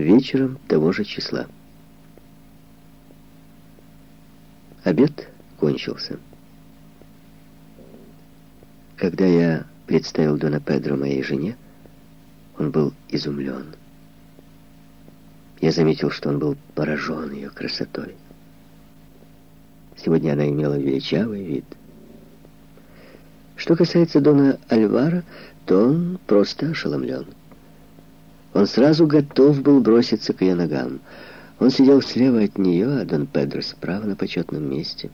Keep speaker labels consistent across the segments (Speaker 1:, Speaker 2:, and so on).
Speaker 1: вечером того же числа. Обед кончился. Когда я представил Дона Педро моей жене, он был изумлен. Я заметил, что он был поражен ее красотой. Сегодня она имела величавый вид. Что касается Дона Альвара, то он просто ошеломлен. Он сразу готов был броситься к ее ногам. Он сидел слева от нее, а Дон Педро справа на почетном месте.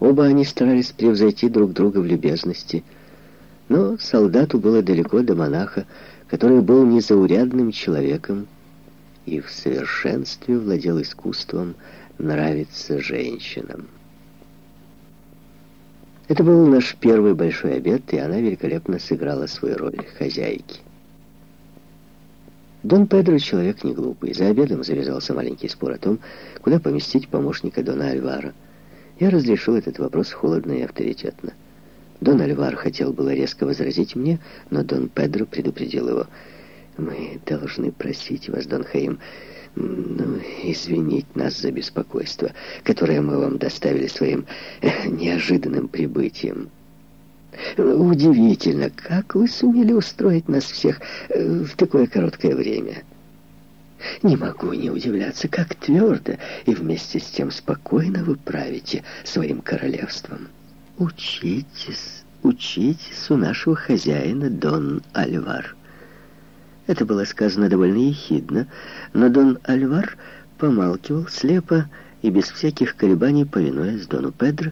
Speaker 1: Оба они старались превзойти друг друга в любезности, но солдату было далеко до монаха, который был незаурядным человеком и в совершенстве владел искусством нравиться женщинам. Это был наш первый большой обед, и она великолепно сыграла свою роль хозяйки. Дон Педро человек не глупый. За обедом завязался маленький спор о том, куда поместить помощника Дона Альвара. Я разрешил этот вопрос холодно и авторитетно. Дон Альвар хотел было резко возразить мне, но Дон Педро предупредил его. «Мы должны просить вас, Дон Хаим, ну, извинить нас за беспокойство, которое мы вам доставили своим э, неожиданным прибытием». Удивительно, как вы сумели устроить нас всех э, в такое короткое время. Не могу не удивляться, как твердо и вместе с тем спокойно вы правите своим королевством. Учитесь, учитесь у нашего хозяина Дон Альвар. Это было сказано довольно ехидно, но Дон Альвар помалкивал слепо и без всяких колебаний, повинуясь Дону Педро,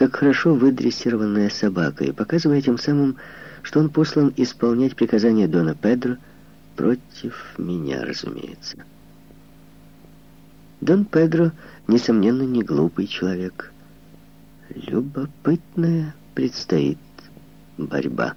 Speaker 1: как хорошо выдрессированная собака, и показывая тем самым, что он послан исполнять приказания Дона Педро против меня, разумеется. Дон Педро, несомненно, не глупый человек. Любопытная предстоит борьба.